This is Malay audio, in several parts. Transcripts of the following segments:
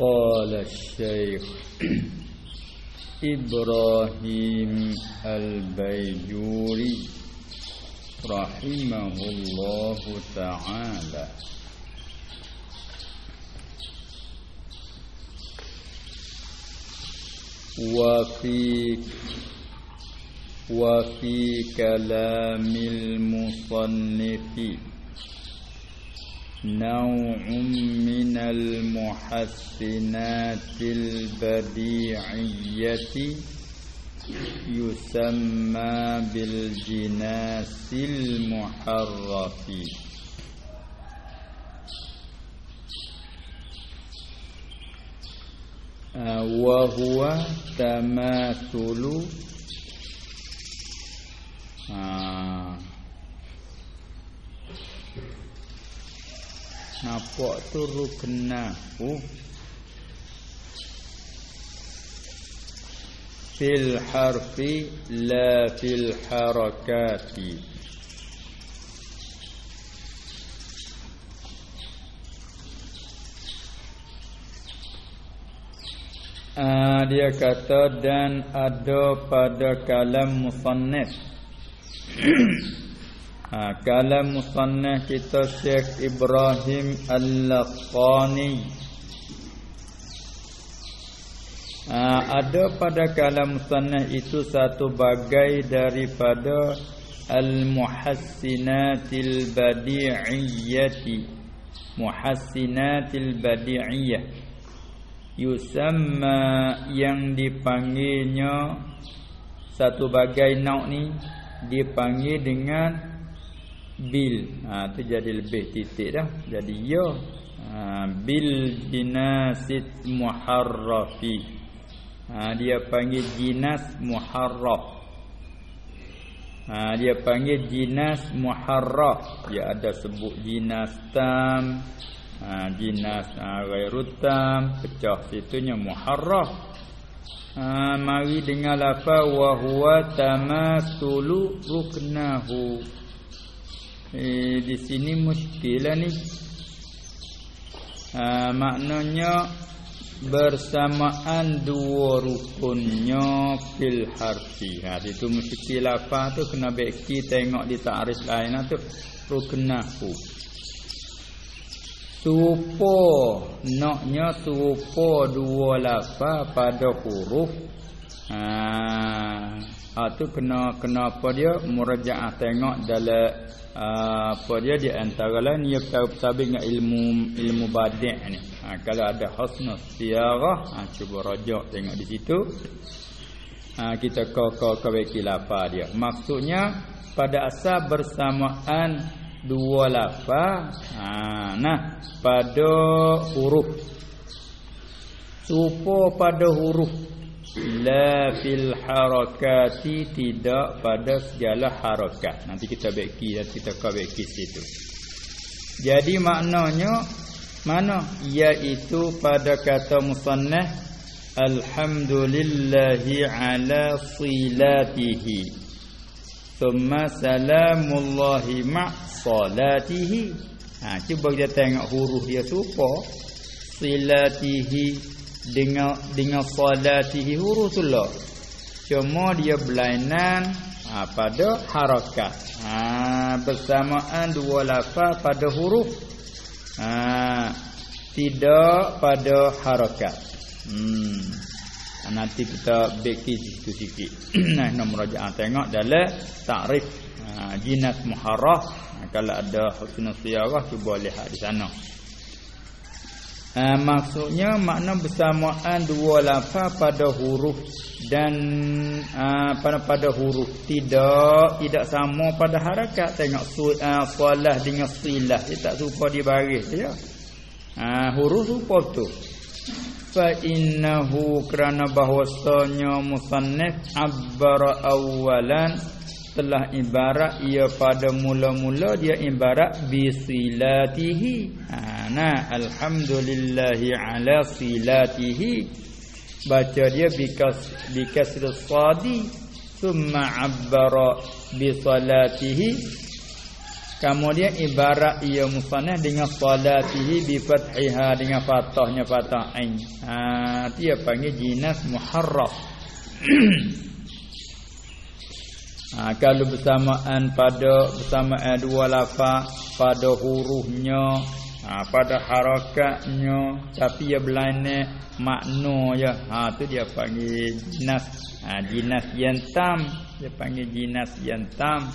قال الشيخ إبراهيم البيجوري رحمه الله تعالى. وفي وفي كلام المصنف نوع من المحسنات البديعية يسمى بالجناس المحرف. وهو تماثل آه Nampak tu ruknahu Fil harfi La fil harakati. Uh, Dia kata Dan ada pada kalam musannif ha, Kalam musannah kita Syekh Ibrahim Al-Laqani. Ha, Ada pada kalam musannah itu Satu bagai daripada Al-Muhassinatil Badi'iyyati. Muhassinatil Badi'iyyah. Yusamma yang dipanggilnya Satu bagai nauk ni Dipanggil dengan bil ha tu jadi lebih titik dah. Jadi ya ha, bil jinasit muharrafi. Ha dia panggil jinas muharraf. Ha dia panggil jinas muharraf. Dia ada sebut jinas tam ha jinas ha, ghairu tam. Pecah situnya muharraf. Ha mari dengar lafaz wa huwa tamasulu ruknahu Eh, di sini muskilah ni. Ha, maknanya bersamaan dua rukunnya fil harfi. Ha itu muskil apa tu kena beki tengok di ta'rif lain tu ruknahu. Supo naknya supo dua lafaz pada huruf. Ha, ha tu kena kenapa dia murajaah tengok dalam Ah, apa dia di antara lain ia perkara dengan ilmu ilmu badi' ni. Ha, kalau ada husnul siyarah, ha, cuba rajak tengok di situ. Ha, kita kau kau kau apa dia. Maksudnya pada asal bersamaan dua lafaz. Ha, nah, pada huruf. Supo pada huruf La fil harakati tidak pada segala harakat. Nanti kita beki dan kita kau beki situ. Jadi maknanya mana? Iaitu pada kata musannah Alhamdulillahi ala silatihi Thumma salamullahi ma'salatihi Ha, cuba kita tengok huruf dia supa Silatihi dengan dengan salatihi hurufullah. Cuma dia berlainan ha, pada harakat ha, bersamaan dua lafaz pada huruf. Ha, tidak pada harakat hmm. nanti kita beki situ sikit. Nah nombor rajaan tengok dalam takrif ha, jinat muharrah. Ha, kalau ada husnul siyarah cuba lihat di sana Ha, maksudnya makna bersamaan dua lafaz pada huruf dan ha, pada pada huruf tidak tidak sama pada harakat. Tengok ha, solah dengan silah. Dia tak serupa di baris ya. Ha, huruf serupa tu fa innahu kerana bahwasanya musannif abbara awalan telah ibarat ia pada mula-mula dia ibarat bisilatihi ha nah alhamdulillahi ala silatihi baca dia bikas bikasr sadi thumma abbara bi salatihi Kemudian ibarat ia musannaf dengan salatihi bi fathiha dengan fathahnya fathah ain. Ha dia panggil jinas muharraf. ha, kalau bersamaan pada bersamaan dua lafaz pada hurufnya ha, pada harakatnya tapi ia berlainan makna ya. Ha tu dia panggil jinas. Ha jinas yang tam dia panggil jinas yang tam.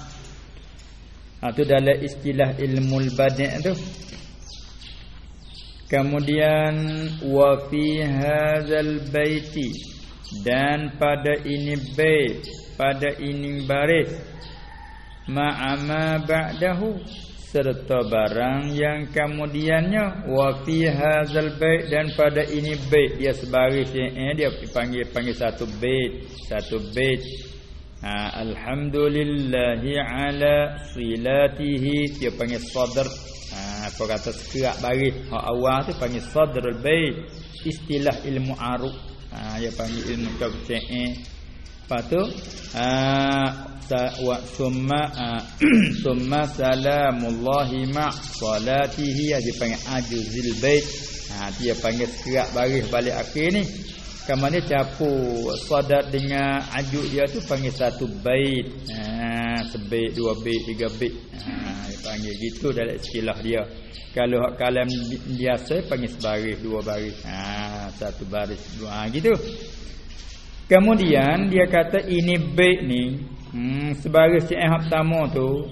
Ha, dalam istilah ilmu badi' tu. Kemudian wa fi hadzal baiti dan pada ini bait pada ini baris. Ma'ama ba'dahu. Serta barang yang kemudiannya. Wa fi hadzal bait. Dan pada ini bait dia sebaris. Eh, dia panggil panggil satu bait. Satu bait. Ha, Alhamdulillahi ala silatihi. Dia panggil sadr. Ha, Apa kata sekerak baris. Hak awal tu panggil sadr al-bait Istilah ilmu aruk ha, Dia panggil ilmu kabce'e Lepas tu ha, wa summa ha, summa salamullahi ma salatihi dia panggil ajuzil bait ha dia panggil sekerak baris balik akhir ni Kamu ni capu sadat dengan ajuk dia tu panggil satu bait. Ha, sebait, dua bait, tiga bait. Ha, panggil gitu dalam istilah dia. Kalau hak kalam biasa panggil sebaris, dua baris. Ha, satu baris, dua. Ha, gitu. Kemudian dia kata ini bait ni. Hmm, sebaris yang pertama tu.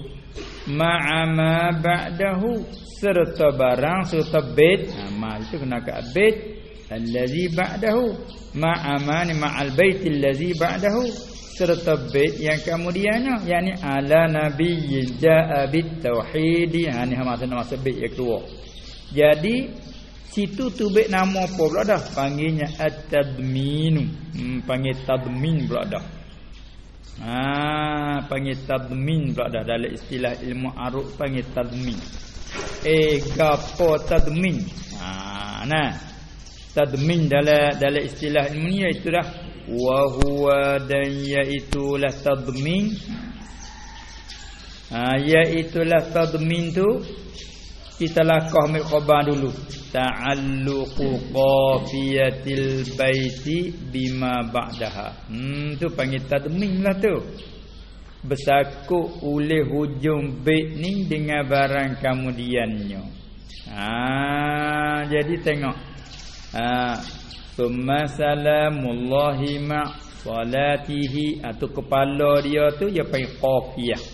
Ma'ama ba'dahu. Serta barang, serta bait. Ha, ma, itu kena kat bait. Allazi ba'dahu ma'amani ma'al baitil ladzi ba'dahu serta bait yang kemudiannya yakni ala nabiyyin ja'a bit tauhid ha ni maksud bait yang kedua jadi situ tu bait nama apa pula dah? Panggilnya at-tadmin hmm, panggil tadmin pula dah. Ha panggil tadmin pula dah. Dalam istilah ilmu aruf panggil tadmin eh gapo tadmin? Ha nah. Tadmin dalam dalam istilah ilmu ni iaitu dah. Wa huwa dan iaitu lah tadmin. Ha iaitu lah tadmin tu kita lakah mil khabar dulu? Ta'alluqu qafiyatil baiti bima ba'daha. Hmm tu panggil tadmin lah tu. Bersakut oleh hujung bait ni dengan barang kemudiannya. Ha jadi tengok. Ha summa salamullahi ma salatihi. Atau kepala dia tu dia panggil qafiyah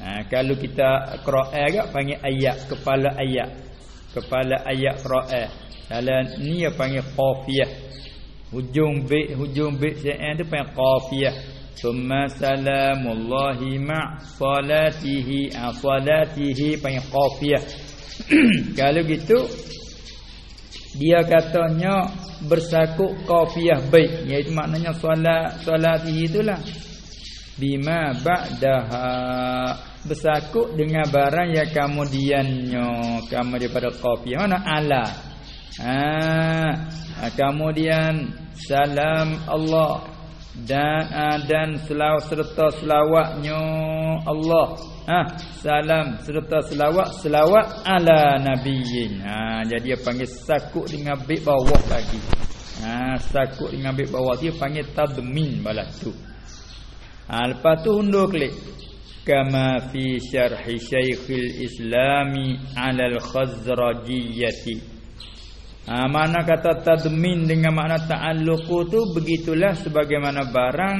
ha kalau kita qiraat agak panggil ayat kepala ayat kepala ayat qiraat dalam ni dia panggil qafiyah. Hujung bait hujung bait saya tu panggil qafiyah. Summa salamullahi ma salatihi ha, salatihi panggil qafiyah. Kalau gitu dia katanya bersakuk qafiyah baik. Iaitu maknanya solat solat itulah. Bima ba'daha bersakuk dengan barang yang kemudiannya kamu daripada qafiyah mana? Ala. Ha. Kemudian salam Allah. Dan uh, dan selawat serta selawatnya Allah. Ha salam serta selawat selawat ala nabiyyin. Ha jadi dia panggil sakut dengan bait bawah lagi. Ha sakut dengan bait bawah. Dia panggil tadmin balas tu. Ha lepas tu undur klik kama fi syarhi syaikhil islami ala al khazrajiyyati Ha, mana kata tadmin dengan makna ta'alluq tu begitulah sebagaimana barang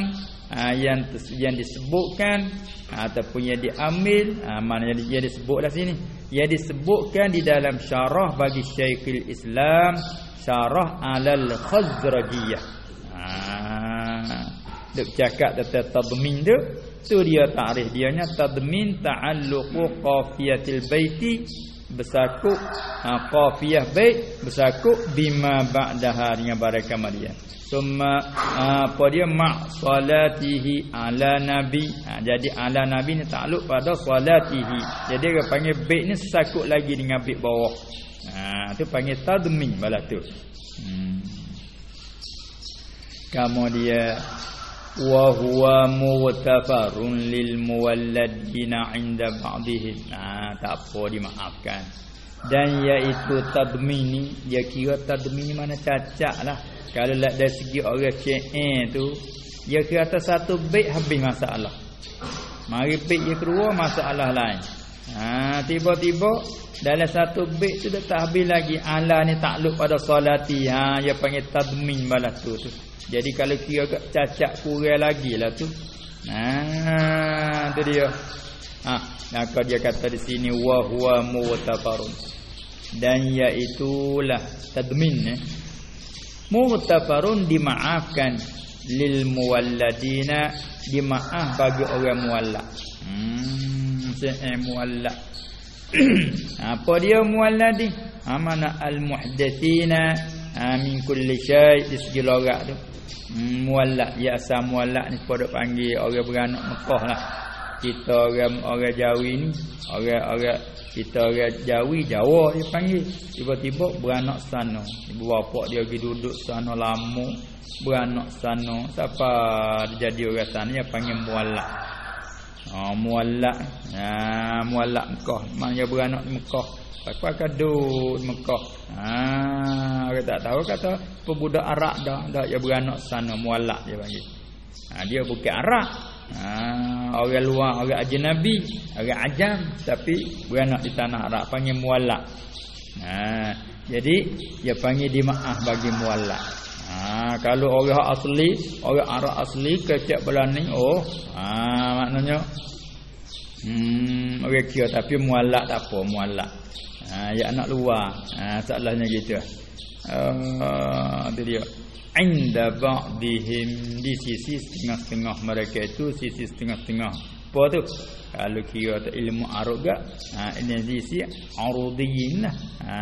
ha, yang yang disebutkan ha, ataupun yang diambil. ha, mana yang, yang disebutlah sini. Yang disebutkan di dalam syarah bagi Syekhul Islam syarah alal khazrajiyah. Ha dok cakap tentang tadmin tu tu dia takrif. Dia nya tadmin ta'alluq qafiyatil baiti bersakuk ha, qafiyah bait bersakuk bima ba'daha dengan barang kemudian summa ha, apa dia? Ma salatihi ala nabi. Ha, jadi ala nabi ni takluk pada salatihi. Jadi dia panggil bait ni sakuk lagi dengan bait bawah. Ha tu panggil tadmin bala tu. Hmm. kemudian wa huwa mughtafarun lil muwalladina 'inda ba'dihim nah tak apa dimaafkan. Dan iaitu tadmini dia kira tadmini mana cacat lah. Kalau lihat dari segi orang CE tu dia kira atas satu bait habis masalah. Mari bait dia kedua masalah lain ha tiba-tiba dalam satu bait tu dah tak habis lagi ala ni takluk pada solati ha dia panggil tadmin balas tu tu jadi kalau kira cacat kurang lagi lah tu. Nah, tu dia. Ha, maka dia kata di sini wa huwa muwtafarun. Dan iaitulah tadmin eh. Muwtafarun dimaafkan lil muwalladina dimaaf bagi orang muallak. Hmm, saya muallak. Apa dia mualladi? Amana al muhdatsina min kulli syai' di segi logat tu. Hmm, muallak ya asal muallak ni pada panggil orang beranak Mekah lah. Kita orang orang Jawi ni, orang orang kita orang Jawi Jawa dia panggil. Tiba-tiba beranak sana. Ibu bapa dia pergi duduk sana lama, beranak sana. Siapa jadi orang sana dia panggil muallak. Oh, muallak. Ha, muallak Mekah. Mana beranak di Mekah. Apa kado Mekah. Ha, orang tak tahu kata pebudak Arab dah dah dia beranak sana muallak dia panggil. Ha, dia bukan Arab. Ha, orang luar, orang ajnabi, orang ajam tapi beranak di tanah Arab panggil muallak. Ha, jadi dia panggil dimaaf bagi muallak. Ha, kalau orang asli, orang Arab asli kecek belani, oh, ha, maknanya hmm, orang kira tapi muallak tak apa, muallak. Ha, ya anak luar. Ha, soalannya gitu. Uh, itu dia. Inda ba'dihim di sisi setengah-setengah mereka itu sisi setengah-setengah. Apa tu? Kalau kira tu ilmu arud gak, ha, ini sisi arudiyin lah. Ha,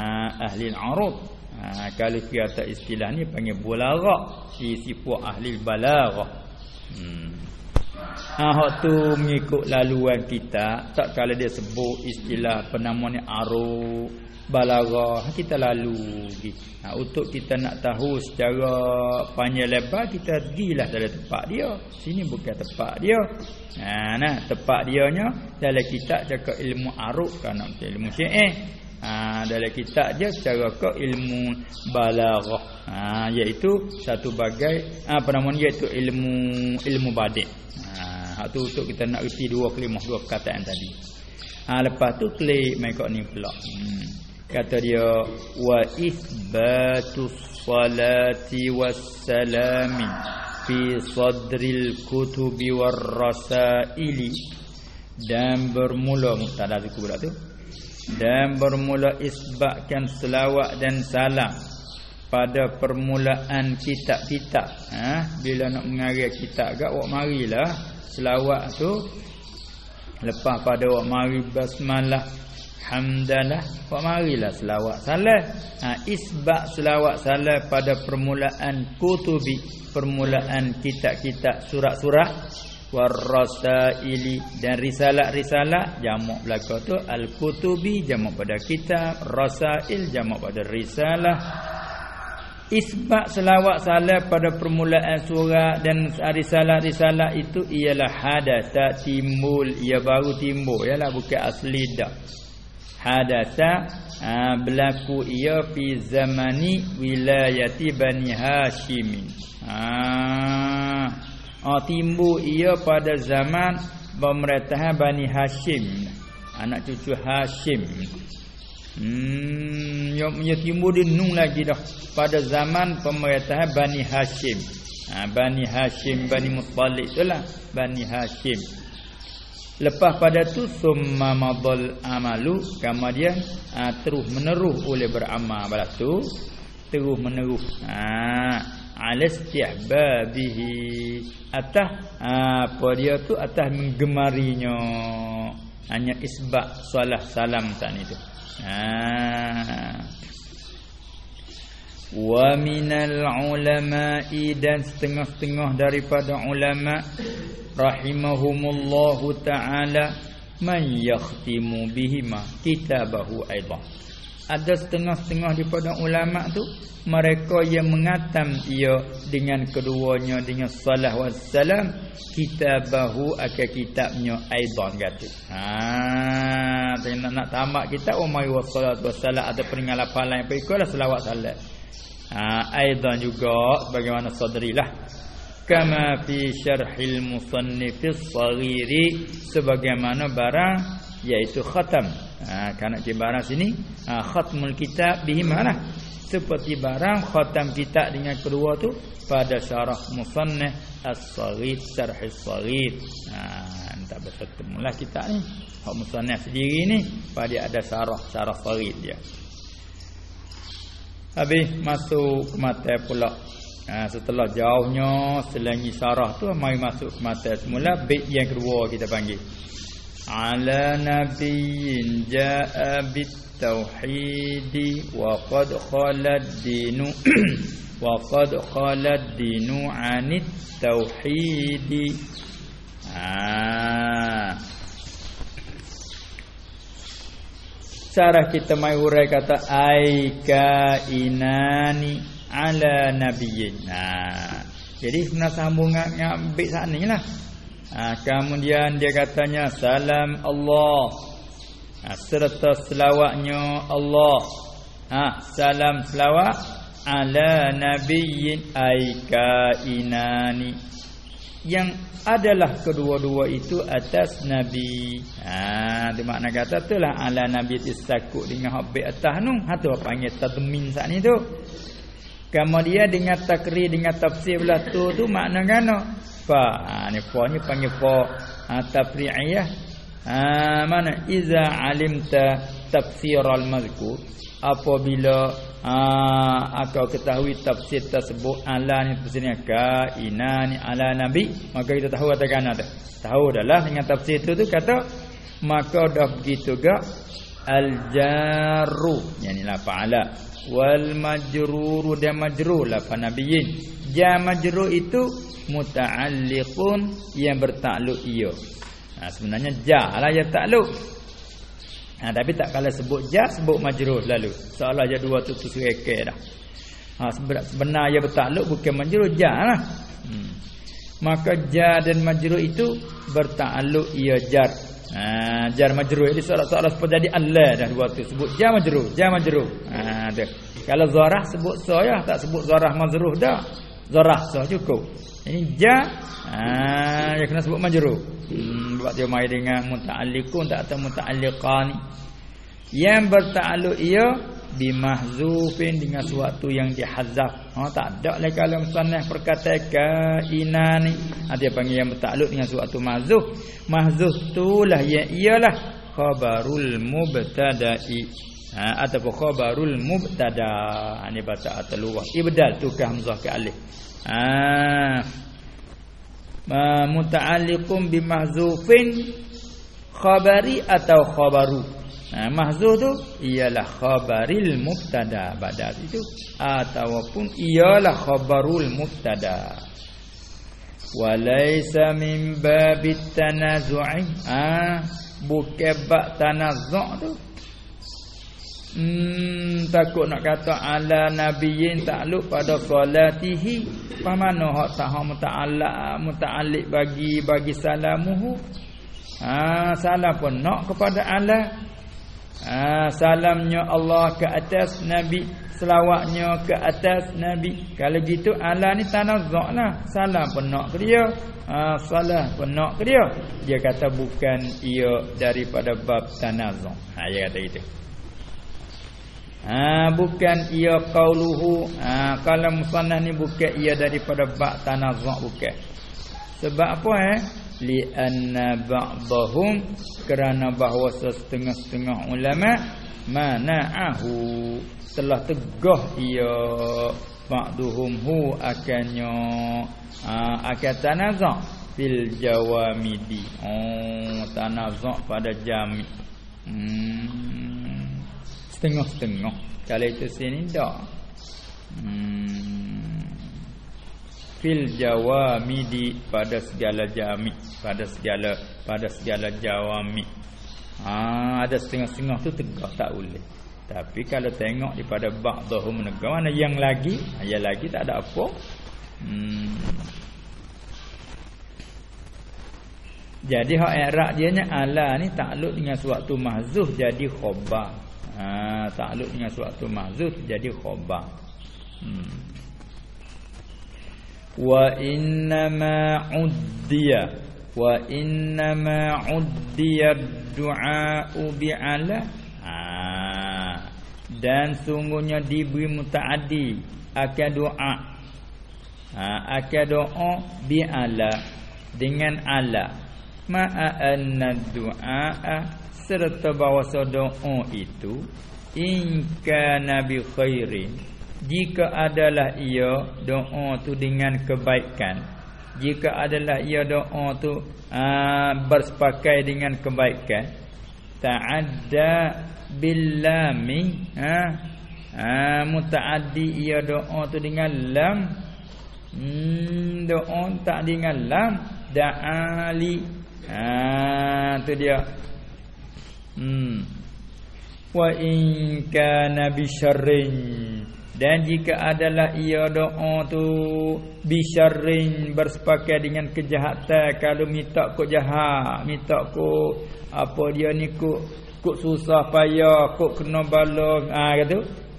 ahli arud. Ha, kalau kira tu istilah ni panggil bulaghah. Sisi puak ahli balaghah. Hmm. Ha tu mengikut laluan kita, tak kalau dia sebut istilah penama ni aru balarah, kita lalu. Ha, untuk kita nak tahu secara panjang lebar kita pergilah dalam tempat dia. Sini bukan tempat dia. Ha nah, tempat dianya dalam kitab cakap ilmu aruf kan ilmu syiah. Ha, dalam kitab dia secara ke ilmu balaghah. Ha, iaitu satu bagai apa nama ni iaitu ilmu ilmu badik. Hak tu untuk kita nak reti dua kelimah dua perkataan tadi. Ha lepas tu klik mai ni pula. Hmm. Kata dia wa ithbatus salati wassalami fi sadril kutubi warrasaili dan bermula pula tu dan bermula isbatkan selawat dan salam pada permulaan kitab-kitab. Ha? bila nak mengarang kitab gak wak marilah selawat tu. Lepas pada wak mari basmalah hamdalah wak marilah selawat salah ha isbat selawat salah pada permulaan kutubi permulaan kitab-kitab surat-surat warasaili dan risalah-risalah jamak belaka tu al-kutubi jamak pada kitab rasail jamak pada risalah Isbat selawat salat pada permulaan surat dan risalah-risalah itu ialah hadasa timbul ia baru timbul ialah bukan asli dah. Hadasa ha, berlaku ia fi zamani wilayati Bani Hashim. Ha, oh, timbul ia pada zaman pemerintahan Bani Hashim. Anak cucu Hashim. Hmm, yang punya timbul dia nung lagi dah pada zaman pemerintahan Bani Hashim. Ha, Bani Hashim, Bani Muttalib itulah Bani Hashim. Lepas pada tu summa madal amalu kemudian ha, terus meneruh oleh beramal pada tu terus meneruh ha alastihbabihi atah ha, apa dia tu? Atas menggemarinya. Hanya isbat salah salam tadi tu. Ha. Wa minal ulama'i dan setengah-setengah daripada ulama rahimahumullahu taala man yakhtimu bihima kitabahu aidan. Ada setengah-setengah daripada ulama tu mereka yang mengatam ia dengan keduanya dengan salah wassalam kitabahu akan kitabnya aidan kata. Ha nak nak tamat kita umay wassalatu wassalam ada peringatan lain apa ikutlah selawat salat. Ha aidan juga bagaimana sadrilah kama fi syarhil musannifis saghiri sebagaimana barang iaitu khatam ha kana barang sini ha, khatmul kitab bihi mana? Seperti barang khatam kitab dengan kedua tu pada syarah musannif as-saghir syarh as-saghir. Ha entah bertemulah kitab ni. Hak musannif sendiri ni pada ada syarah syarah saghir dia. Habis masuk ke mata pula. Ha, setelah jauhnya selangi sarah tu mari masuk ke mata semula bait yang kedua kita panggil. Ala nabiyyin jaa bit tauhid wa qad khalad dinu wa qad khalad dinu anit tauhid. Ha. Cara kita mai hurai kata aika inani ala nabiyyin. Nah, jadi kena sambung dengan ambil saat ni lah. Ha, kemudian dia katanya salam Allah. Ha, serta selawatnya Allah. Ha, salam selawat ala nabiyyin aika inani. Yang adalah kedua-dua itu atas nabi. Ha, dia makna kata itulah ala nabi tisakut dengan habis atas nu. Ha tu panggil tadmin saat ni tu. Kemudian dengan takrir dengan tafsir belah tu tu makna gano? Fa. Ha ni fa ni panggil fa ha, tafri'iyah. Ha mana iza alimta tafsir al-mazkur apabila ha, akau ketahui tafsir tersebut ala ni tafsirnya ka inani ala nabi maka kita tahu kata kana tu. Tahu adalah dengan tafsir tu tu kata maka dah begitu gak al-jarru. Yani la fa'ala. Wal majruru dan majrur la nabiyin ja majrur itu muta'alliqun. Yang bertakluk ia. Ha, sebenarnya ja lah yang takluk. Ha, tapi tak kala sebut ja sebut majrur lalu. Seolah je dua tu tu sereke dah. Ha, sebenar ia bertakluk bukan majrur ja lah. Hmm. maka ja dan majrur itu bertakluk ia jar Ha, jar majrur ini soalan-soalan seperti jadi Allah dah dua tu sebut jar majrur, jar majrur. Ha tu. Kalau zarah sebut so ya, tak sebut zarah majrur dah. Zarah so cukup. Ini jar ha ya kena sebut majrur. Hmm sebab dia mai dengan muta'alliqun tak atau muta'alliqan. Yang bertakluk ia bimahzufin dengan sesuatu yang dihazaf. Ha tak ada lagi kalau musannaf perkataan kaina ni. Ha dia panggil yang bertakluk dengan sesuatu mahzuf. Mahzuf itulah yang ialah khabarul mubtada'i. Ha ataupun khabarul mubtada. Ha ni baca atalurah. Ibdal tu ke hamzah ke alif. Ha muta'alliqun bimahzufin khabari atau khabaru Ha, mahzuh tu ialah khabaril mubtada pada itu ataupun ialah khabarul mubtada. Walaysa min babit tanazu'i. Ah, ha, bukan tanazu' tu. Hmm, takut nak kata ala nabiyyin takluk pada salatihi. Apa mana hak tak muta'allaq muta'alliq bagi bagi salamuhu? Ah, salam pun nak kepada Allah ha, salamnya Allah ke atas Nabi selawatnya ke atas Nabi. Kalau gitu Allah ni tanazzuk lah. Salam pun nak ke dia. Ha, salah pun nak ke dia. Dia kata bukan ia daripada bab tanazzuk ha, dia kata gitu. Ha, bukan ia qauluhu. Ha, kalau musannah ni bukan ia daripada bab tanazzuk bukan. Sebab apa eh li anna ba'dahum kerana bahawa setengah-setengah ulama mana'ahu. Telah tegah ia ba'duhum hu akannya akan tanazak fil jawamidi oh tanazak pada jami. Hmm. setengah-setengah. Kalau itu sini tak. Hmm fil jawamidi pada segala jami pada segala pada segala jawami ha ada setengah-setengah tu tegak tak boleh Tapi kalau tengok daripada ba'dhum negara mana yang lagi, yang lagi tak ada apa. Hmm. Jadi hak i'rab dia nya ala ni takluk dengan suatu mahzuf jadi khabar. Ha takluk dengan suatu mahzuf jadi khabar. Hmm. Ma inna ma uddiya du'a bi ala dan sungguhnya diberi mutaaddi. Akan doa. Ha, akan doa bi ala dengan ala. Ma'a anna du'a serta bahawa doa itu. In kana bi khairin jika adalah ia doa tu dengan kebaikan. Jika adalah ia doa tu aa, ha, bersepakai dengan kebaikan. Ta'adda billami ha? Ha mutaaddi ia doa tu dengan lam. Hmm doa tak dengan lam. Da'ali ha tu dia. Hmm. Wa in kana bi dan jika adalah ia doa tu bisyarrin bersepakat dengan kejahatan. Kalau minta kok jahat minta kok apa dia ni kok kok susah payah kok kena bala ah ha,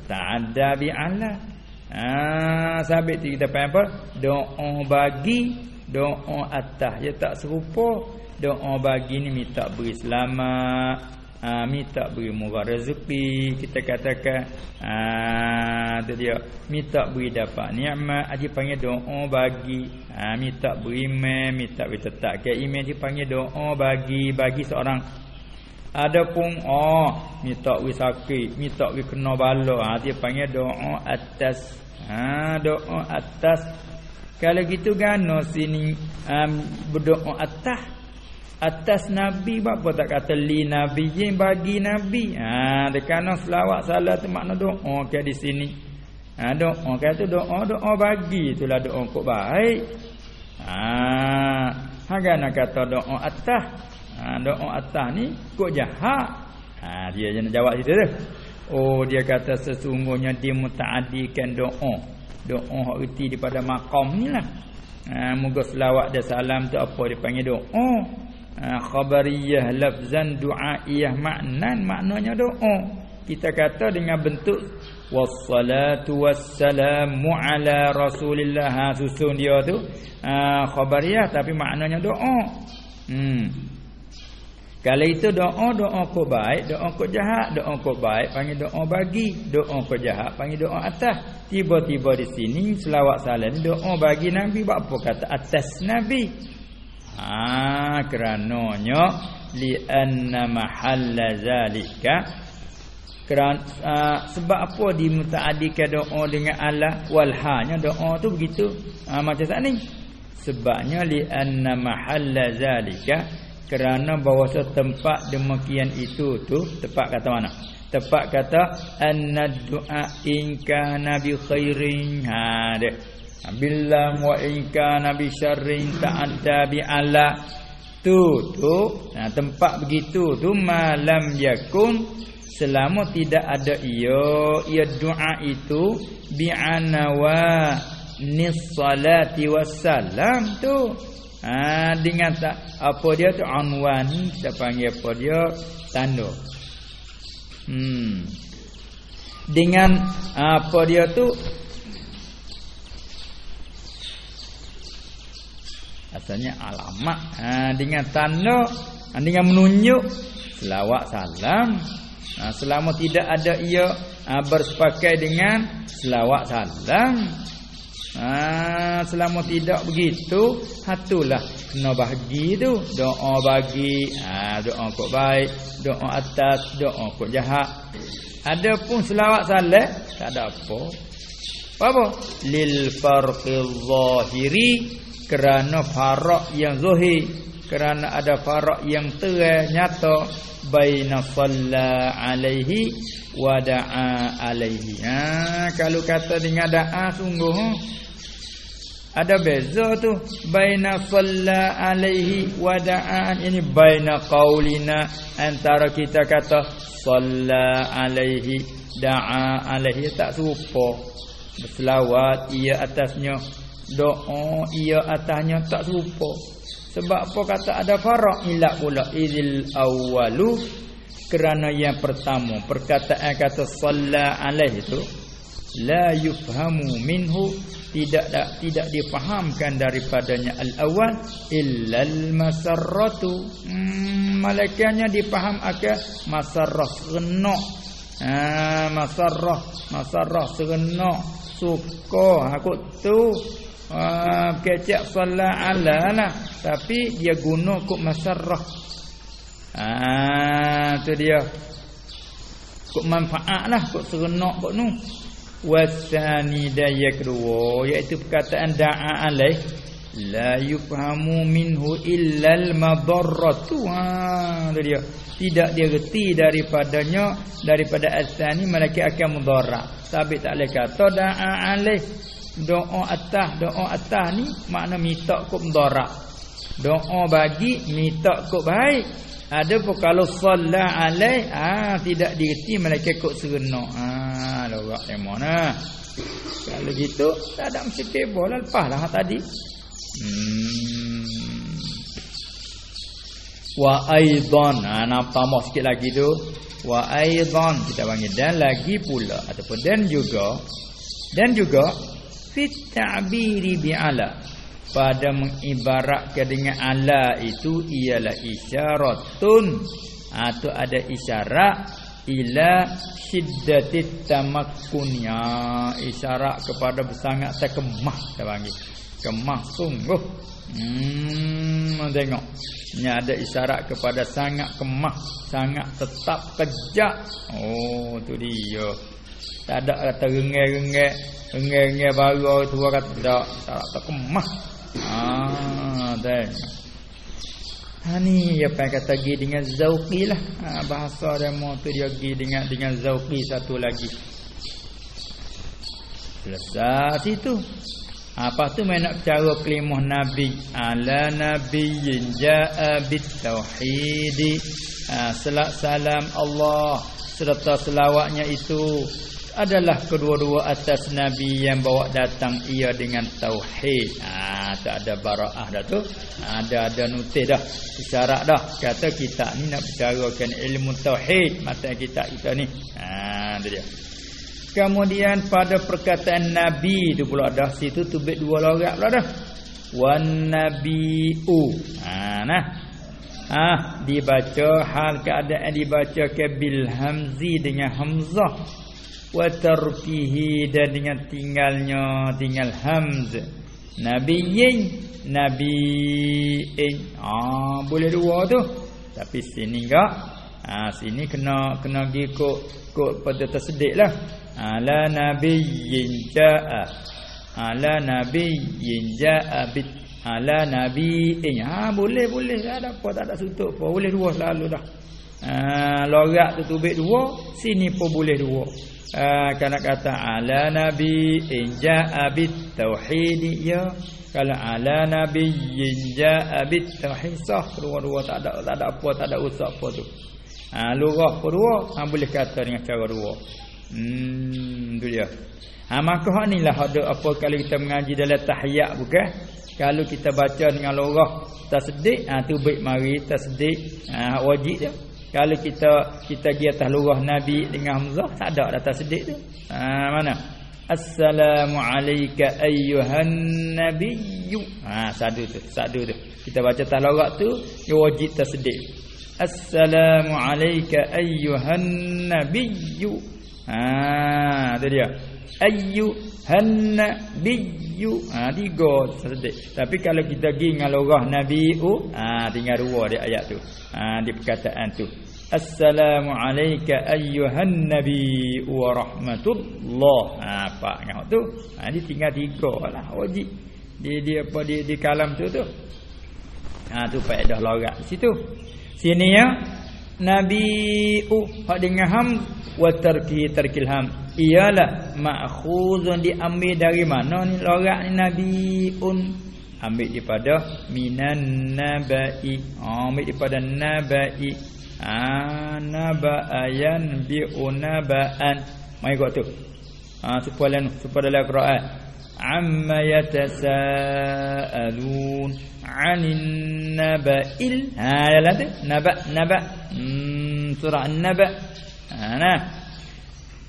tak ada bi ah sabit kita apa? Doa bagi doa atas. Dia tak serupa. Doa bagi ni minta beri selamat ah minta beri murah rezeki kita katakan ah tu dia minta beri dapat nikmat aja panggil doa bagi. Ah minta beri iman minta beri tetap ke iman dia panggil doa bagi bagi seorang. Adapun oh minta wi sakit, minta wi kena bala, ha dia panggil doa atas. Ha doa atas. Kalau gitu gano sini um, berdoa atas atas nabi apa tak kata li nabi yin bagi nabi. Ha dekana selawat salat tu makna doa ke di sini. Ha doa kata doa doa bagi itulah doa kok baik. Ha haga nak kata doa atas ha, doa atas ni kok jahat ha, dia jangan jawab situ tu oh dia kata sesungguhnya dia mutaaddikan doa doa hak reti daripada maqam ni lah ha, moga selawat dan salam tu apa dia panggil doa ha, khabariyah lafzan du'aiyah maknan maknanya doa. Kita kata dengan bentuk wassalatu wassalamu ala rasulillah. Ha, susun dia tu. Ha, khabariyah tapi maknanya doa. Hmm. Kalau itu doa doa kau baik, doa kau jahat, doa kau baik panggil doa bagi, doa kau jahat panggil doa atas. Tiba-tiba di sini selawat salam doa bagi Nabi. Apa kata atas Nabi. Ha kerananya li anna zalika. Kerana uh, sebab apa dimutaaddikan doa dengan Allah? Walhanya doa tu begitu. Uh, macam saat ni. Sebabnya li anna zalika kerana bahawa tempat demikian itu tu tempat kata mana? Tempat kata annaddu'a in kana bi khairin. Ha deh billah wa in kana bi syarrin ta'adda bi ala tu tu nah, tempat begitu. Tu malam yakun selama tidak ada ia ia doa itu bi anawa nis salati wassalam tu. Ha, dengan tak? Apa dia tu? Anwan kita panggil apa dia? Tanda. Hmm. Dengan apa dia tu asalnya alamat ha, dengan tanda ha, dengan menunjuk selawat salam ha, selama tidak ada ia ha, bersepakai dengan selawat salam Ha, selama tidak begitu, hatulah kena bagi tu. Doa bagi, ha, doa kok baik, doa atas, doa kok jahat. Adapun selawat salat, tak ada apa. Apa? Lil farqil zahiri kerana farak yang zahir, kerana ada farak yang terang nyata baina salla alaihi wa da'a alaihi. Ha, kalau kata dengan da'a sungguh ada beza tu. Baina salla alaihi wa da'an ini baina qaulina antara kita kata salla alaihi da'a alaihi tak serupa. Berselawat ia atasnya doa ia atasnya tak serupa. Sebab apa kata ada farak ilak pula? Idil awwalu kerana yang pertama perkataan kata salla alaihi tu la yufhamu minhu tidak tak, tidak difahamkan daripadanya al-awwal illa al-masarratu hmm, malaikatnya dipaham akan masarrah serenok. Ha masarrah masarrah serenok. Suka aku tu kecak salla ala lah. Tapi dia guna kok masarrah ha tu dia. Kok manfaat lah kok serenok kok nu. Wasani daya kedua iaitu perkataan da'a alaih. La yufhamu minhu illa al-madarratu ha dia. Tidak dia reti daripadanya daripada asani mereka akan mudarat. Tapi tak boleh kata da'a alaih doa atas doa atas ni makna minta kok mudarat doa bagi minta kok baik ada pun kalau salla alaih ah ha, tidak direti mereka kok serenok ha lorak demo nah. Kalau gitu tak ada mesti kebo lah lepaslah tadi. Hmm. Wa aidan ha, nak tambah sikit lagi tu. Wa aidan kita panggil dan lagi pula ataupun dan juga dan juga fit ta'biri bi ala. Pada mengibaratkan dengan ala itu ialah isyaratun. Atau ada isyarat ila syiddatit tamakkunya isyarat kepada bersangat terkemah kita panggil. Kemah sungguh. Hmm tengok. Ni ada isyarat kepada sangat kemah sangat tetap tegak oh tu dia tak ada kata rengek-rengek rengek-rengek baru tu kata tak tak terkemah ah tengok Ha ni apa yang kata gi dengan zauqi lah. Ha, bahasa dia mau tu dia gi dengan dengan zauqi satu lagi. Selesai situ. Apa tu main nak cara kelimah Nabi ala nabiyyin jaa bit tauhid. Ha, selak salam Allah serta selawatnya itu adalah kedua-dua atas nabi yang bawa datang ia dengan tauhid. Ah tak ada baraah dah tu. Ada ada nutih dah. Isyarat dah kata kita ni nak bicarakan ilmu tauhid mata kita kita ni. Ah dia. Kemudian pada perkataan nabi tu pula dah situ tubik dua logat pula dah. Wan nabiu. Ah nah. Ah dibaca hal keadaan dibaca ke bil hamzi dengan hamzah wa tarkihi dan dengan tinggalnya tinggal hamz. Nabiyyin nabiin ah boleh dua tu. Tapi sini enggak. Ah sini kena kena gi kok kok pada tersediklah ala nabiyyin jaa. Ala nabiyyin jaa bit ala nabiin ah boleh boleh. Tak ada apa tak ada suntuk apa. Boleh dua selalu dah ah logat tu tubik dua sini pun boleh dua. Uh, kana kata ala nabi inja abit tauhid ya. Kalau ala nabi inja abit tauhid sah dua-dua tak ada tak ada apa tak ada usah apa tu. Ha lurah kedua ha boleh kata dengan cara dua. Hmm tu dia. Ha maka hak inilah ada apa kalau kita mengaji dalam tahiyat bukan? Kalau kita baca dengan lurah tasdik ha tu baik mari tasdik ha wajib dia kalau kita kita pergi atas lurah Nabi dengan Hamzah tak ada data sedik tu. Ha mana? Assalamu alayka ayyuhan nabiyyu. Ha sadu tu, sadu tu. Kita baca atas lurah tu, dia wajib tasdik. Assalamu alayka ayyuhan nabiyyu. Ha tu dia. Ayyuhan nabiyyu. Ha tiga tasdik. Tapi kalau kita pergi dengan lurah Nabi u, ha tinggal dua dia ayat tu. Ha, di perkataan tu. Assalamu alayka ayyuhan nabi wa rahmatullah. Ha apa ngau tu. Ha dia tinggal tiga lah. Wajib. Di di apa di di kalam tu tu. Ha tu faedah logat situ. Sini ya nabiu hak dengan ham wa tarki tarkil ham. Ialah ma'khuzun diambil dari mana ni lorak ni nabiun ambil daripada minan nabai. Oh, ambil daripada nabai. Ah nabaayan bi unabaan mai kau tu ah supaya supaya dalam Quran 'anil naba'il ha ya lah tu naba naba hmm surah an-naba ha nah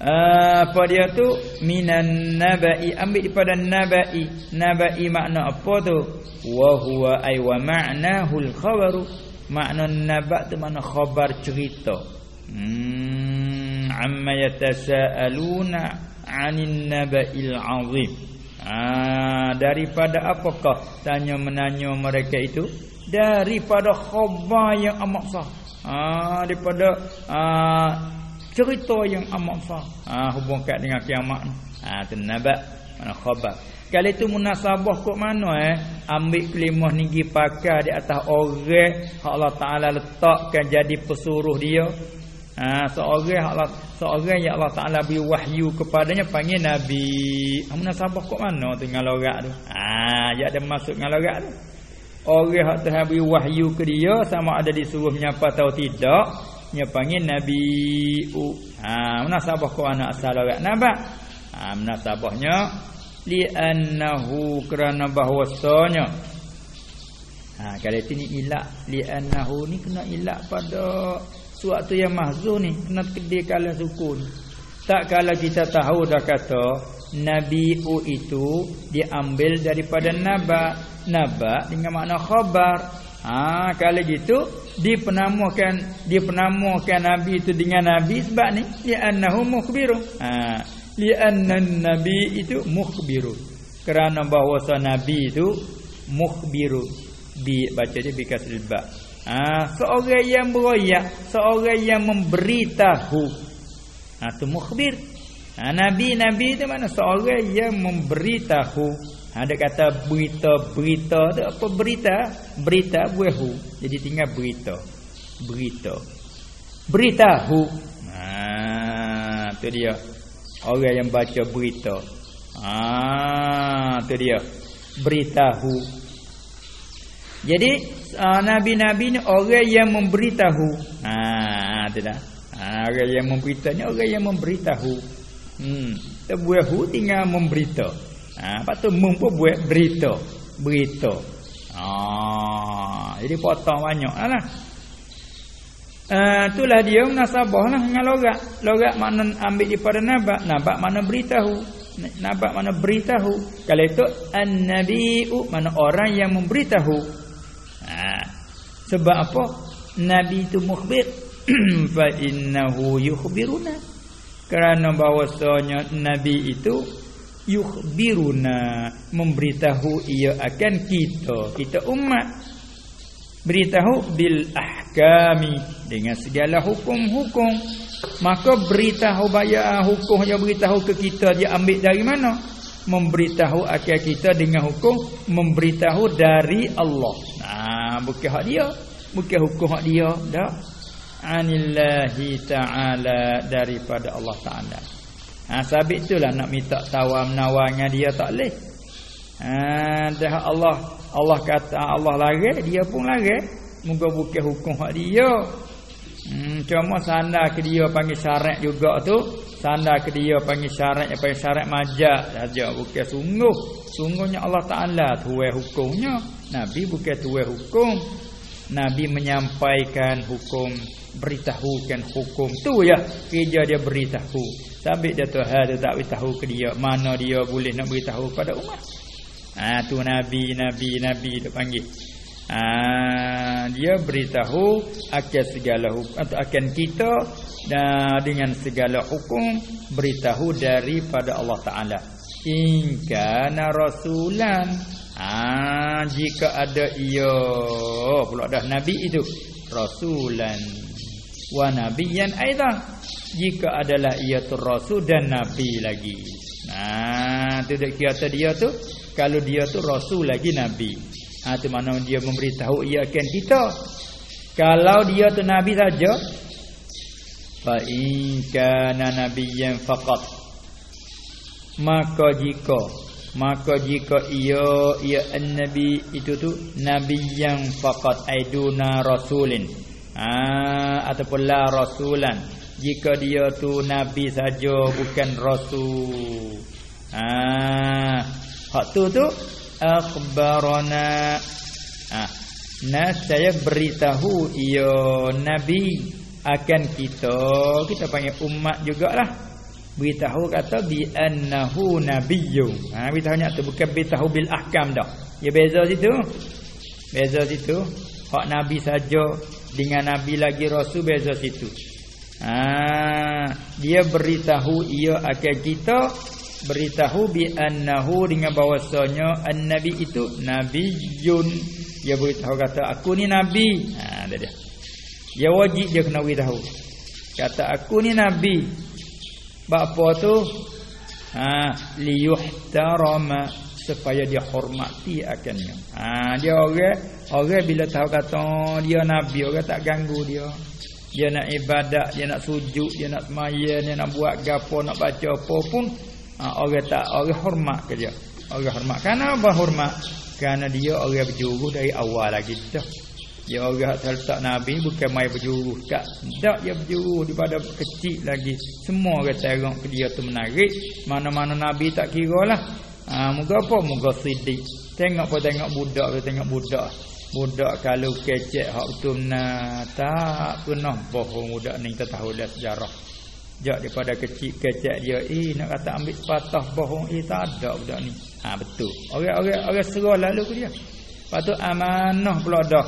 apa dia tu? minan naba'i ambil daripada naba'i naba'i makna apa tu? wa huwa ay wa ma'nahu al-khabaru makna naba' tu makna khabar cerita. hmm amma yatasaaluna 'anil naba'il 'azim Ha, daripada apakah tanya menanya mereka itu? Daripada khabar yang amat sah. Ha, daripada ha, cerita yang amat sah. Ha, hubungkan dengan kiamat ha, itu nabak. Mana khabar? Kalau itu munasabah kok mana eh? Ambil kelimah ninggi pakai di atas orang Allah Taala letakkan jadi pesuruh dia. Ha, seorang Allah seorang yang Allah Taala beri wahyu kepadanya panggil nabi. Amun sabah kok mana tu ngalorak tu? Ha, ya ada masuk ngalorak tu. Orang hak Tuhan beri wahyu ke dia sama ada disuruh menyapa atau tidak, dia panggil nabi. Ha, munasabah kok anak asal orang nabak. Ha, munasabahnya li annahu kerana bahwasanya Ha kalau ini ilak li annahu ni kena ilak pada Suatu yang mahzun ni kena kedai kala sukun. Tak kalau kita tahu dah kata Nabi U itu diambil daripada naba. Naba dengan makna khabar. Ha kalau gitu dipenamakan dipenamakan Nabi itu dengan Nabi sebab ni li annahu mukhbiru. Ha li nabi itu mukhbiru. Kerana bahawa Nabi itu mukhbiru. Bi baca dia bi kasril ba'. Ha, seorang yang beroyak, seorang yang memberitahu. Ha, tu mukhbir. Ha, nabi nabi tu mana seorang yang memberitahu. Ha, dia kata berita-berita tu apa berita? Berita buahu. Jadi tinggal berita. Berita. Beritahu. Ha, tu dia. Orang yang baca berita. Ha, tu dia. Beritahu. Jadi Ah, nabi-nabi ni orang yang memberitahu. Ha tu dah. Ha orang yang memberitahu ni orang yang memberitahu. Hmm. Tebuahu tinggal memberita. Ha patut mumpu buat berita. Berita. Ha jadi potong banyak lah. Uh, itulah dia munasabah lah dengan logat Logat makna ambil daripada nabak Nabak mana beritahu Nabak mana beritahu Kalau itu An-Nabi'u Mana orang yang memberitahu Ha. Sebab apa? Nabi itu mukhbir fa innahu yukhbiruna. Kerana bahwasanya nabi itu yukhbiruna memberitahu ia akan kita, kita umat. Beritahu bil ahkami dengan segala hukum-hukum. Maka beritahu bayar hukum yang beritahu ke kita dia ambil dari mana? Memberitahu akan kita dengan hukum memberitahu dari Allah. Ah bukan hak dia, bukan hukum hak dia, dak. Anillahi ta'ala daripada Allah Taala. Ha sabit itulah nak minta tawar menawar dengan dia tak leh. Ha dah Allah Allah kata Allah lari dia pun lari. Moga bukan hukum hak dia. Hmm cuma sandar ke dia panggil syarat juga tu. Sandar ke dia panggil syarat apa syarat majak saja bukan sungguh. Sungguhnya Allah Taala tuai hukumnya. Nabi bukan tuai hukum. Nabi menyampaikan hukum, beritahukan hukum. Tu ya kerja dia beritahu. Tapi dia Tuhan dia tak beritahu ke dia mana dia boleh nak beritahu pada umat. Ha tu nabi nabi nabi dia panggil. Ha dia beritahu akan segala hukum atau akan kita dan dengan segala hukum beritahu daripada Allah Taala. In kana rasulan Ah, jika ada ia pula dah nabi itu rasulan wa nabiyan aidan jika adalah ia tu rasul dan nabi lagi. Nah, tu dak kata dia tu kalau dia tu rasul lagi nabi. Ha tu mana dia memberitahu ia akan kita. Kalau dia tu nabi saja fa in kana nabiyyan faqat maka jika maka jika ia ia nabi itu tu nabi yang faqat aiduna rasulin. Ah ataupun la rasulan. Jika dia tu nabi saja bukan rasul. Ah hak tu tu akhbarana. Ah nah saya beritahu ia nabi. Akan kita kita panggil umat jugalah beritahu kata bi annahu nabiyyun ha beritahu nya tu bukan beritahu bil ahkam dah. Ya beza situ? Beza situ? Hak nabi saja dengan nabi lagi rasul beza situ. Ha dia beritahu ia akan kita beritahu bi annahu dengan bahwasanya an-nabi itu nabiyyun. Dia beritahu kata aku ni nabi. Ha dia dia. Dia wajib dia kena beritahu. Kata aku ni nabi. Apa tu? Ha, liyuhtarama supaya dia hormati akannya. Ha, dia orang orang bila tahu kata dia nabi, orang tak ganggu dia. Dia nak ibadat, dia nak sujud, dia nak semaya, dia nak buat gapo, nak baca apa pun, ha, orang tak orang hormat ke dia. Orang hormat. Kenapa hormat? Kerana dia orang berjuru dari awal lagi dah. Ya orang tak Nabi bukan mai berjuru tak. Tak dia berjuru daripada kecil lagi. Semua orang tengok ke dia tu menarik. Mana-mana Nabi tak kira lah. Ha, muka apa? Muka sidik. Tengok apa tengok budak ke tengok budak. Budak kalau kecek hak nah, tak pernah bohong budak ni kita tahu dah sejarah. Jak daripada kecil kecek dia eh nak kata ambil patah bohong eh tak ada budak ni. Ha betul. Orang-orang orang serah lalu ke dia. Patut amanah pula dah.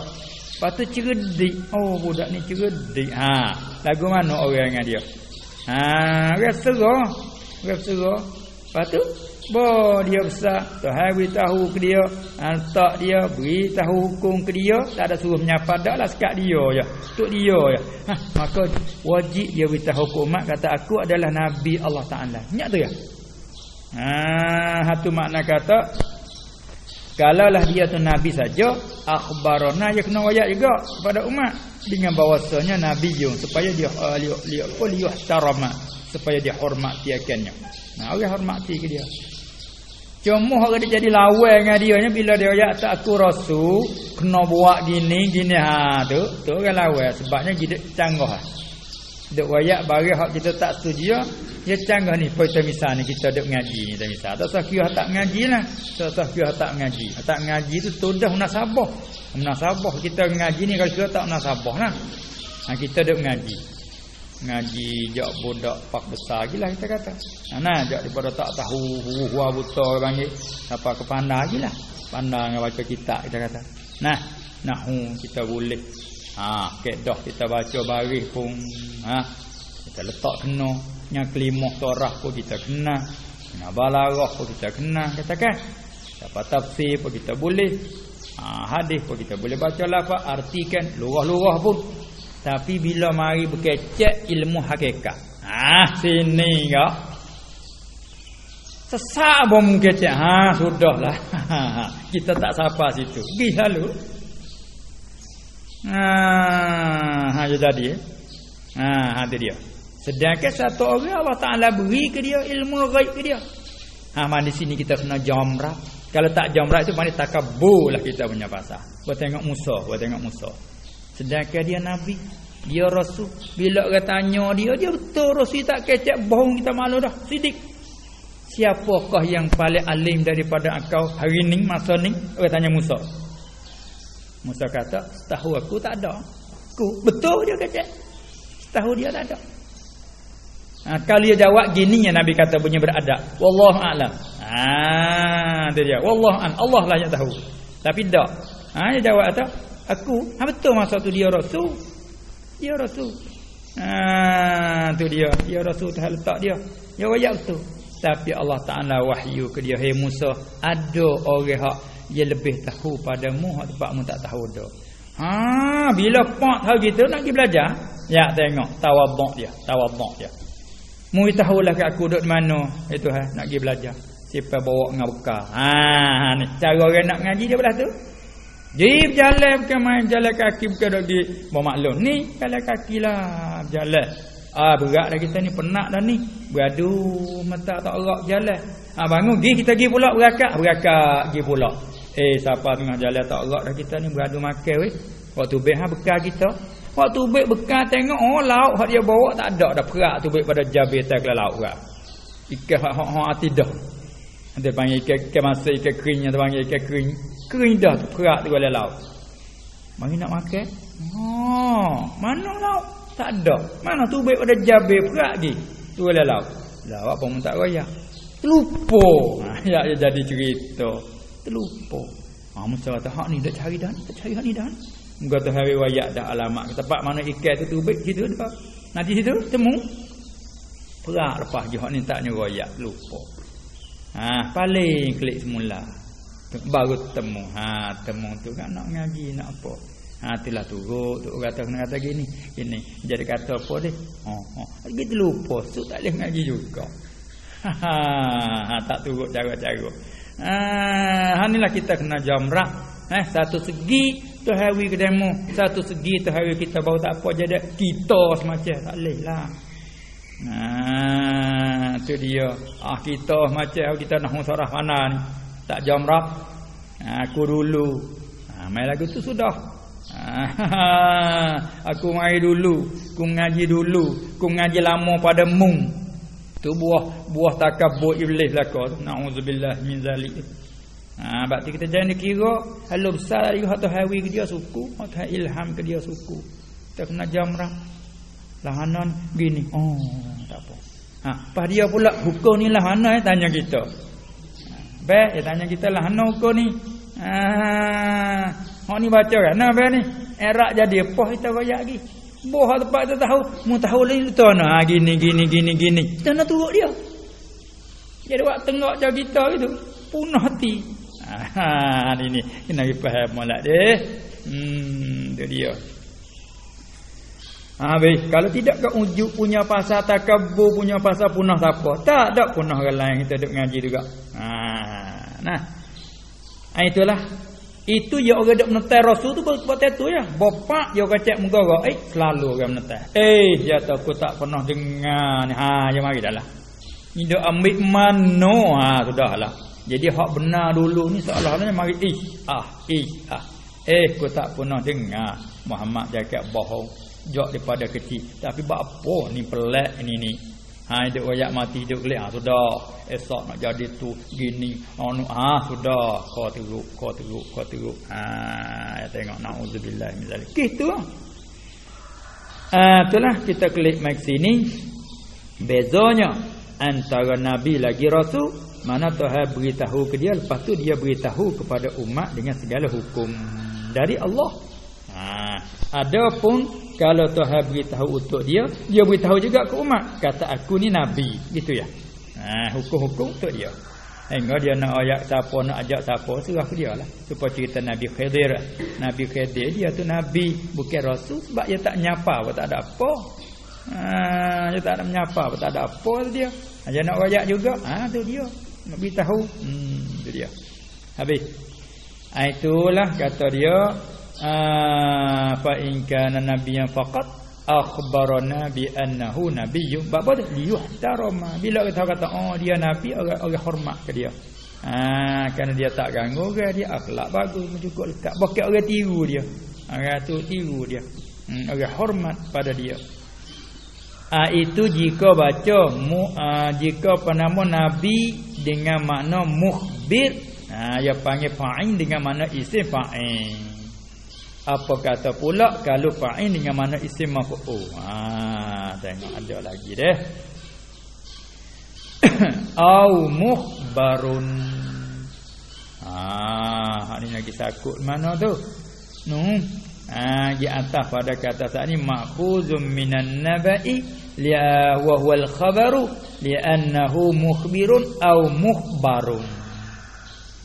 Lepas tu cerdik. Oh budak ni cerdik. Ha, lagu mana orang dengan dia? Ha, serah. Orang serah. Lepas tu Bo dia besar Tuhan beritahu ke dia Hantar dia Beritahu hukum ke dia Tak ada suruh menyapa Tak lah sekat dia je Untuk dia je ha, Maka wajib dia beritahu hukum Kata aku adalah Nabi Allah Ta'ala Ingat tu ya Ha, satu makna kata Kalaulah dia tu nabi saja, akhbarana ya kena wayak juga kepada umat dengan bahwasanya nabi je supaya dia uh, lihat lihat apa lihat tarama supaya dia hormati akannya. Nah, orang hormati ke dia. Cuma orang dia jadi lawan dengan dia nya bila dia ayat tak aku rasul kena buat gini gini ha tu tu orang lawan sebabnya dia canggah. Duk wayak bagi hak kita tak setuju Ya canggah ni Pai misal ni kita duk ngaji ni misal. Tak usah kira tak ngaji lah. Tak usah kira tak ngaji. Tak ngaji tu sudah munasabah. Munasabah kita ngaji ni kalau kira tak munasabah lah. Ha, kita duk ngaji. Ngaji jak budak pak besar lagi lah kita kata. Ha, nah, jak daripada tak tahu hua buta panggil. Apa ke pandai lah. Pandai dengan baca kitab kita kata. Nah, nahu kita boleh Ha, kedah kita baca baris pun ha, kita letak kena. Yang kelima surah pun kita kena. Kena balarah pun kita kena. Katakan. Dapat tafsir pun kita boleh. Ha, hadis pun kita boleh baca lafaz artikan lurah-lurah pun. Tapi bila mari berkecek ilmu hakikat. Ah ha, sini enggak sesak bom kecek ha sudahlah. Kita tak sapa situ. Pergi lalu Ha, ha jadi. Ha, ha dia. Sedangkan satu orang Allah Taala beri ke dia ilmu ghaib ke dia. Ha mana di sini kita kena jamrah. Kalau tak jamrah itu mana takabur lah kita punya pasal. Buat tengok Musa, buat tengok Musa. Sedangkan dia nabi, dia rasul. Bila orang tanya dia, dia betul rasul tak kecek bohong kita malu dah. Sidik. Siapakah yang paling alim daripada engkau hari ni masa ni? Orang tanya Musa. Musa kata, tahu aku tak ada. Aku betul dia kata. Tahu dia tak ada. Ha, kalau dia jawab gini yang Nabi kata punya beradab. Wallahu a'lam. Ha, dia. Wallahu an Allah lah yang tahu. Tapi tak. Ha, dia jawab kata, aku. Ha, betul masa tu dia rasul. Dia rasul. Ha, tu dia. Dia rasul tu letak dia. Dia wayak betul. Tapi Allah Taala wahyu ke dia, "Hai hey Musa, ada orang hak dia lebih tahu padamu hak tempatmu tak tahu dah. Ha bila pak tahu gitu nak pergi belajar. Ya tengok tawaduk dia, tawaduk dia. Mu tahulah kat aku duduk mana itu ha nak pergi belajar. Siapa bawa dengan bekal. Ha, ha ni cara orang nak ngaji dia belah tu. Jadi berjalan bukan main jalan kaki bukan dok di bermaklum. Ni jalan kaki lah berjalan. Ah berat dah kita ni penat dah ni. Beradu mata tak erak jalan. Ah bangun gi kita gi pula berakak, berakak gi pula. Eh siapa tengah jalan tak erak dah kita ni beradu makan weh. Waktu beh ha bekal kita. Waktu beh bekal tengok oh lauk hak dia bawa tak ada dah perak tu beh pada jabatan ke lauk gak. Ikan hak hak hak atidah. Ada panggil ikan ikan masa ikan keringnya tu panggil ikan kering. Kering dah perak tu oleh lauk. Mari nak makan. Oh, mana lauk? Tak ada. Mana tu baik pada jabe perak lagi. Tu oleh lauk. Lah apa pun tak raya. Terlupa. Ha, ya, ya jadi cerita. Terlupa. Ha, Musa kata, hak ni dah cari dah. Tak cari hak ni dah. Muka tu hari wayak dah alamat. Tempat mana ikan tu tu baik situ. Nanti situ temu. Perak lepas je hak ni tak nyeroyak. Lupa. Ha, paling klik semula. Baru temu. Ha, temu tu kan nak ngaji nak apa. Ha itulah turut tu kata kena kata gini. Gini. Jadi kata apa dia? Oh, oh. Gitu lupa. Tu tak boleh ngaji juga. Ha, ha tak turut cara-cara. Ha inilah kita kena jamrah. Eh satu segi tu hari ke demo, satu segi tu hari kita baru tak apa jadi kita semacam tak boleh lah. Nah, tu dia. Ah kita macam kita nak musarah mana ni. Tak jamrah. Ha, aku dulu. Ha, mai lagu tu sudah. aku mai dulu, aku ngaji dulu, aku ngaji lama pada mung. Tu buah buah takabur iblis lah kau. Nauzubillah min zalik. Ha berarti kita jangan dikira halu besar lagi hatu hawi ke dia suku, hatu ilham ke dia suku. Kita kena jamrah. Lahanan gini. Oh, tak apa. Ha, pas dia pula hukum ni lahana eh, tanya kita. Ha, baik, dia tanya kita lahana hukum ni. Ah, Hak ni baca kan. Nah ni. Erak jadi apa kita royak lagi. Boh tempat tu tahu, mu tahu lain tu nah ha, gini gini gini gini. Nak turut dia. Jadi wak tengok jauh kita gitu. Punah hati. Ha ni ni kena faham molek deh. Hmm tu dia. Ha baik, kalau tidak ke ujuk punya pasal takabur punya pasal punah siapa? Tak ada punah orang lain kita duk ngaji juga. Ha nah. Ha, itulah itu ya orang dak menetai rasul tu buat itu ya. Bapak dia kacak muka eh selalu orang menetai. Eh dia tahu aku tak pernah dengar ni. Ha ya mari dahlah. Ni dak ambil mano ha sudahlah. Jadi hak benar dulu ni seolah-olahnya mari eh ah eh ah. Eh aku tak pernah dengar Muhammad cakap bohong. Jok daripada kecil. Tapi buat apa ni pelak ni ni. Ha hidup royak mati hidup kelik ha sudah. Esok nak jadi tu gini. Anu ha sudah. Kau teruk, kau teruk, kau teruk. Ha ya tengok naudzubillah min zalik. Gitu. Ah itulah kita klik mic sini. Bezanya antara nabi lagi rasul mana Tuhan beritahu ke dia lepas tu dia beritahu kepada umat dengan segala hukum dari Allah. Ha adapun kalau Tuhan beritahu untuk dia, dia beritahu juga ke umat. Kata aku ni nabi, gitu ya. Ha, hukum-hukum untuk dia. Hingga dia nak ayat siapa nak ajak siapa serah ke dia lah. Supaya cerita Nabi Khidir. Nabi Khidir dia tu nabi bukan rasul sebab dia tak nyapa apa tak ada apa. Ha, dia tak ada menyapa apa tak ada apa dia. Dia nak ayat juga. Ha tu dia. Nak beritahu. Hmm tu dia. Habis. Ha, itulah kata dia Fa in kana nabiyyan faqat akhbarana bi annahu nabiyyun apa tu? Liyuhtarama. Bila kita kata oh dia nabi orang orang hormat ke dia. Ah kerana dia tak ganggu ke dia akhlak bagus cukup lekat. Bukan orang tiru dia. Orang tu tiru dia. Hmm, orang hormat pada dia. Ah itu jika baca mu, ah, jika penama nabi dengan makna mukhbir. Ah ya panggil fa'in dengan makna isim fa'in apa kata pula kalau fa'il dengan mana isim maf'ul. Ha tengok ada lagi deh. Au mukhbarun. Ha ni lagi sakut mana tu? Nu. Ha di atas pada kata saat ni ma'khuzum minan naba'i li wa huwa al-khabaru li'annahu mukhbirun au mukhbarun.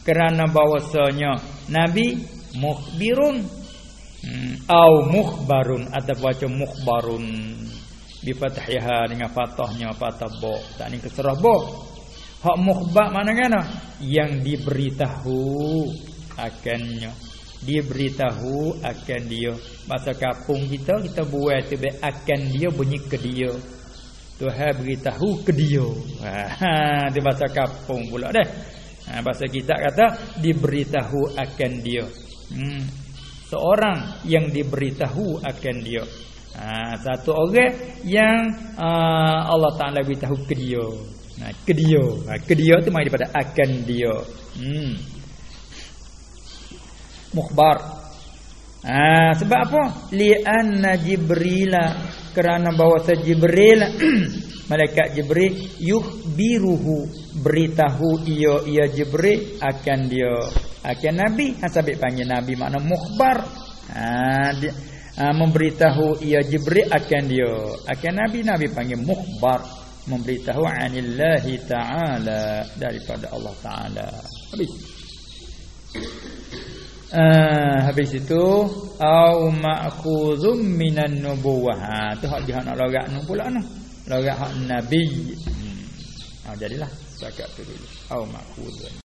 Kerana bahwasanya nabi mukhbirun. Au mukhbarun atau baca mukhbarun. Bi fathiha dengan fathahnya fathah ba tak ni keserah ba hak mukhbar mana kena yang diberitahu akannya. Diberitahu akan dia. Masa kampung kita kita buat tu akan dia bunyi ke dia. Tuhan beritahu ke dia. Ha di bahasa kampung pula dah. Ha, bahasa kita kata diberitahu akan dia. Hmm. Seorang yang diberitahu akan dia. Ha, satu orang yang uh, Allah Taala beritahu ke dia. Nah ke dia. Ha, ke dia tu mai daripada akan dia. Hmm. Mukhbar. Ah sebab apa? Li anna Jibril kerana bahawa Jibril malaikat Jibril yukhbiruhu beritahu ia ia Jibril akan dia akan nabi asabik panggil nabi makna mukhbar. Ah dia, ah, memberitahu ia Jibril akan dia akan nabi nabi panggil mukhbar memberitahu anillahi taala daripada Allah taala. Habis. Uh, habis itu au ma'khuzum minan nubuwah. Ha tu hak dia nak logat nu pula nu. Logat hak nabi. Hmm. Ha jadilah cakap tu dulu. Au ma'khuzum